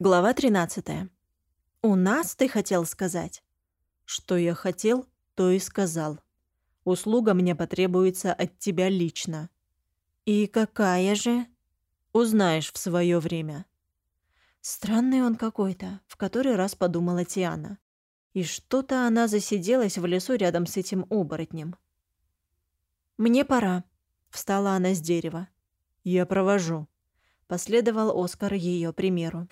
Глава 13. «У нас, ты хотел сказать?» «Что я хотел, то и сказал. Услуга мне потребуется от тебя лично». «И какая же?» «Узнаешь в свое время». Странный он какой-то, в который раз подумала Тиана. И что-то она засиделась в лесу рядом с этим оборотнем. «Мне пора», — встала она с дерева. «Я провожу», — последовал Оскар ее примеру.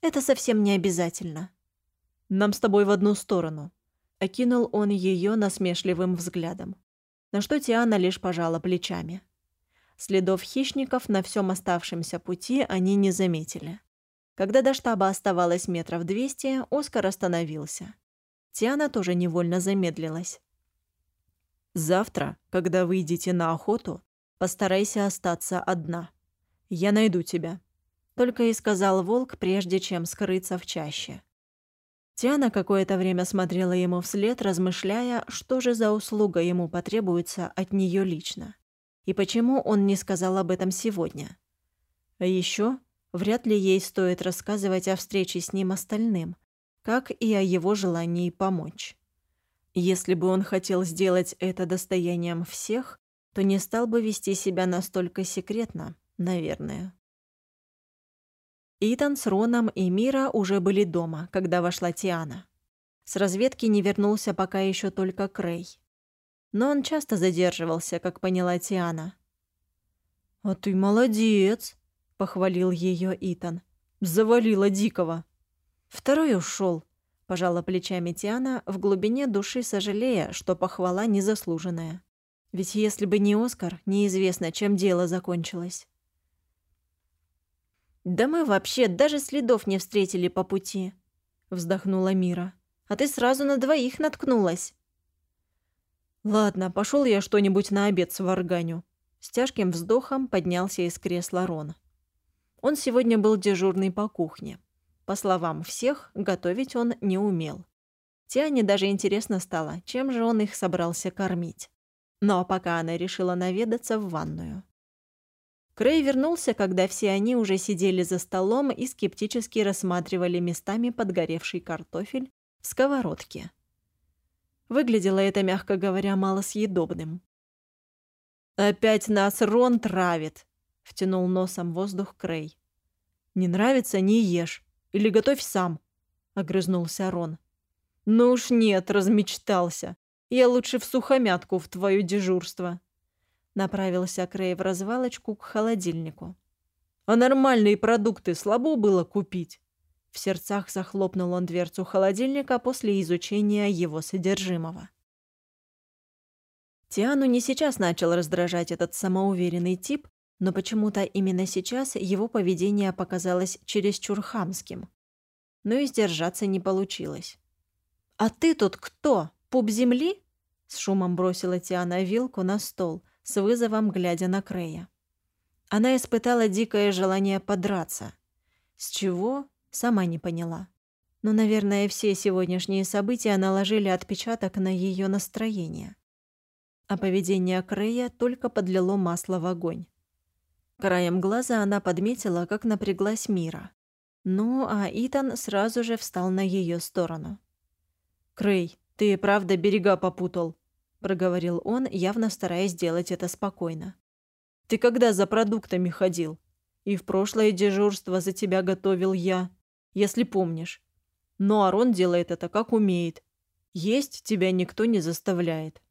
Это совсем не обязательно. Нам с тобой в одну сторону. Окинул он ее насмешливым взглядом. На что Тиана лишь пожала плечами. Следов хищников на всем оставшемся пути они не заметили. Когда до штаба оставалось метров двести, Оскар остановился. Тиана тоже невольно замедлилась. «Завтра, когда выйдете на охоту, постарайся остаться одна. Я найду тебя только и сказал волк, прежде чем скрыться в чаще. Тиана какое-то время смотрела ему вслед, размышляя, что же за услуга ему потребуется от нее лично. И почему он не сказал об этом сегодня. А еще вряд ли ей стоит рассказывать о встрече с ним остальным, как и о его желании помочь. Если бы он хотел сделать это достоянием всех, то не стал бы вести себя настолько секретно, наверное. Итан с Роном и Мира уже были дома, когда вошла Тиана. С разведки не вернулся пока еще только Крей. Но он часто задерживался, как поняла Тиана. «А ты молодец!» — похвалил ее Итан. «Завалила дикого!» «Второй ушел», — пожала плечами Тиана, в глубине души сожалея, что похвала незаслуженная. Ведь если бы не Оскар, неизвестно, чем дело закончилось. «Да мы вообще даже следов не встретили по пути», — вздохнула Мира. «А ты сразу на двоих наткнулась». «Ладно, пошел я что-нибудь на обед сварганю». С тяжким вздохом поднялся из кресла Рон. Он сегодня был дежурный по кухне. По словам всех, готовить он не умел. Тиане даже интересно стало, чем же он их собрался кормить. Но пока она решила наведаться в ванную. Крей вернулся, когда все они уже сидели за столом и скептически рассматривали местами подгоревший картофель в сковородке. Выглядело это, мягко говоря, малосъедобным. «Опять нас Рон травит!» — втянул носом воздух Крей. «Не нравится — не ешь. Или готовь сам!» — огрызнулся Рон. «Ну уж нет, размечтался. Я лучше в сухомятку в твое дежурство». Направился Крей в развалочку к холодильнику. «А нормальные продукты слабо было купить?» В сердцах захлопнул он дверцу холодильника после изучения его содержимого. Тиану не сейчас начал раздражать этот самоуверенный тип, но почему-то именно сейчас его поведение показалось чересчур хамским. Но и сдержаться не получилось. «А ты тут кто? Пуп земли?» С шумом бросила Тиана вилку на стол – с вызовом глядя на Крея. Она испытала дикое желание подраться. С чего? Сама не поняла. Но, наверное, все сегодняшние события наложили отпечаток на ее настроение. А поведение Крея только подлило масло в огонь. Краем глаза она подметила, как напряглась Мира. Ну, а Итан сразу же встал на ее сторону. «Крей, ты правда берега попутал?» — проговорил он, явно стараясь сделать это спокойно. «Ты когда за продуктами ходил? И в прошлое дежурство за тебя готовил я, если помнишь. Но Арон делает это как умеет. Есть тебя никто не заставляет».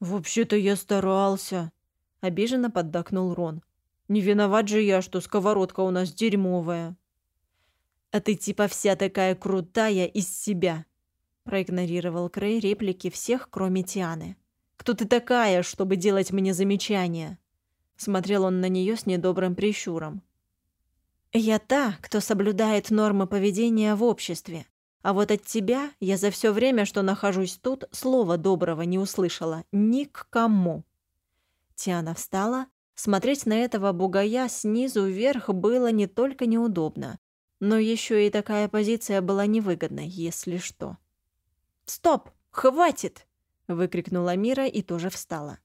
«Вообще-то я старался», — обиженно поддакнул Рон. «Не виноват же я, что сковородка у нас дерьмовая». «А ты типа вся такая крутая из себя», Проигнорировал Крей реплики всех, кроме Тианы. «Кто ты такая, чтобы делать мне замечания?» Смотрел он на нее с недобрым прищуром. «Я та, кто соблюдает нормы поведения в обществе. А вот от тебя я за все время, что нахожусь тут, слова доброго не услышала. Ни к кому». Тиана встала. Смотреть на этого бугая снизу вверх было не только неудобно, но еще и такая позиция была невыгодной, если что. «Стоп! Хватит!» — выкрикнула Мира и тоже встала.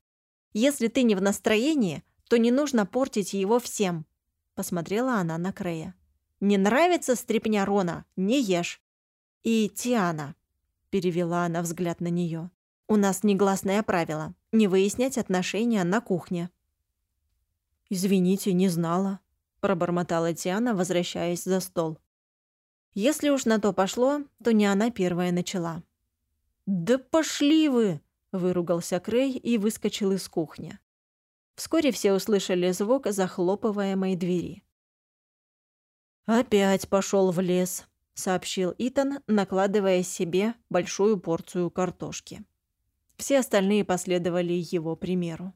«Если ты не в настроении, то не нужно портить его всем», — посмотрела она на Крея. Не нравится стряпня Рона? Не ешь. И Тиана, перевела она взгляд на нее. У нас негласное правило — не выяснять отношения на кухне. «Извините, не знала», — пробормотала Тиана, возвращаясь за стол. Если уж на то пошло, то не она первая начала. «Да пошли вы!» — выругался Крей и выскочил из кухни. Вскоре все услышали звук захлопываемой двери. «Опять пошел в лес», — сообщил Итан, накладывая себе большую порцию картошки. Все остальные последовали его примеру.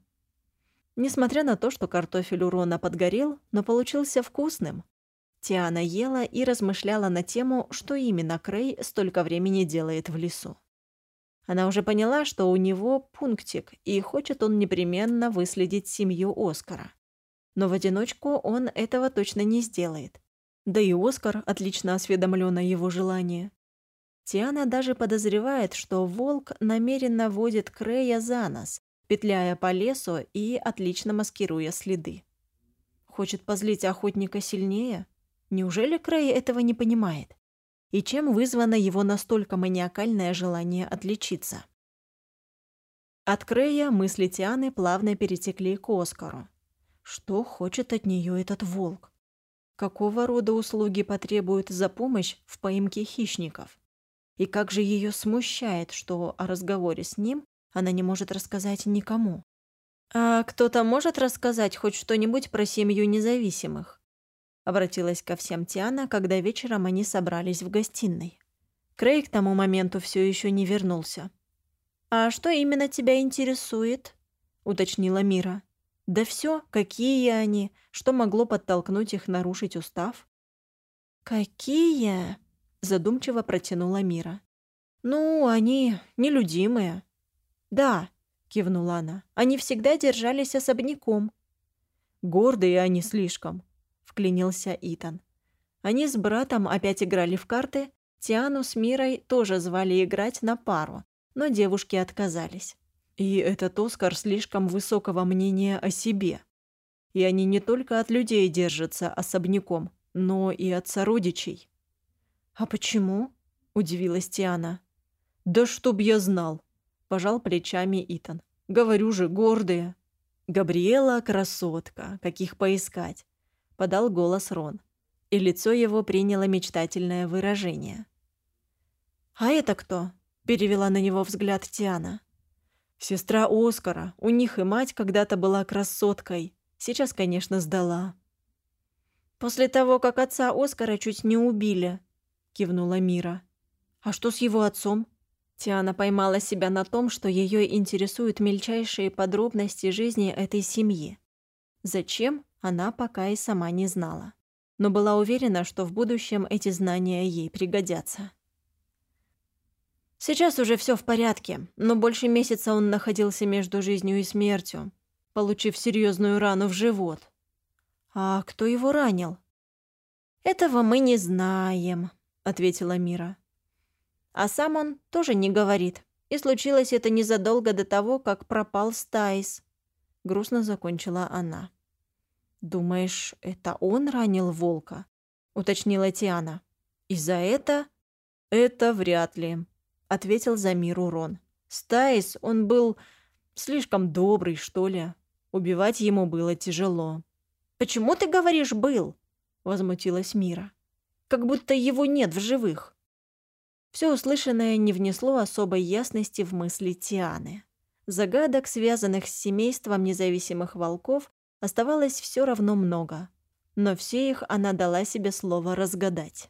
Несмотря на то, что картофель у Рона подгорел, но получился вкусным. Тиана ела и размышляла на тему, что именно Крей столько времени делает в лесу. Она уже поняла, что у него пунктик, и хочет он непременно выследить семью Оскара. Но в одиночку он этого точно не сделает. Да и Оскар отлично осведомлен о его желании. Тиана даже подозревает, что волк намеренно водит Крея за нос, петляя по лесу и отлично маскируя следы. Хочет позлить охотника сильнее? Неужели Крей этого не понимает? И чем вызвано его настолько маниакальное желание отличиться? От Крея мысли Тианы плавно перетекли к Оскару. Что хочет от нее этот волк? Какого рода услуги потребует за помощь в поимке хищников? И как же ее смущает, что о разговоре с ним она не может рассказать никому. «А кто-то может рассказать хоть что-нибудь про семью независимых?» Обратилась ко всем Тиана, когда вечером они собрались в гостиной. Крей к тому моменту все еще не вернулся. «А что именно тебя интересует?» — уточнила Мира. «Да все, какие они, что могло подтолкнуть их нарушить устав?» «Какие?» задумчиво протянула Мира. «Ну, они нелюдимые». «Да», — кивнула она, — «они всегда держались особняком». «Гордые они слишком», — вклинился Итан. Они с братом опять играли в карты, Тиану с Мирой тоже звали играть на пару, но девушки отказались. И этот Оскар слишком высокого мнения о себе. И они не только от людей держатся особняком, но и от сородичей. «А почему?» – удивилась Тиана. «Да чтоб я знал!» – пожал плечами Итан. «Говорю же, гордые!» «Габриэла – красотка, каких поискать!» – подал голос Рон. И лицо его приняло мечтательное выражение. «А это кто?» – перевела на него взгляд Тиана. «Сестра Оскара. У них и мать когда-то была красоткой. Сейчас, конечно, сдала». «После того, как отца Оскара чуть не убили», кивнула Мира. «А что с его отцом?» Тиана поймала себя на том, что ее интересуют мельчайшие подробности жизни этой семьи. Зачем, она пока и сама не знала. Но была уверена, что в будущем эти знания ей пригодятся. Сейчас уже все в порядке, но больше месяца он находился между жизнью и смертью, получив серьезную рану в живот. А кто его ранил? Этого мы не знаем, ответила Мира. А сам он тоже не говорит. И случилось это незадолго до того, как пропал Стайс. Грустно закончила она. «Думаешь, это он ранил волка?» — уточнила Тиана. «И за это?» «Это вряд ли», — ответил за миру Рон. «Стайс, он был слишком добрый, что ли. Убивать ему было тяжело». «Почему ты говоришь «был»?» — возмутилась Мира как будто его нет в живых. Все услышанное не внесло особой ясности в мысли Тианы. Загадок, связанных с семейством независимых волков, оставалось все равно много, но все их она дала себе слово разгадать.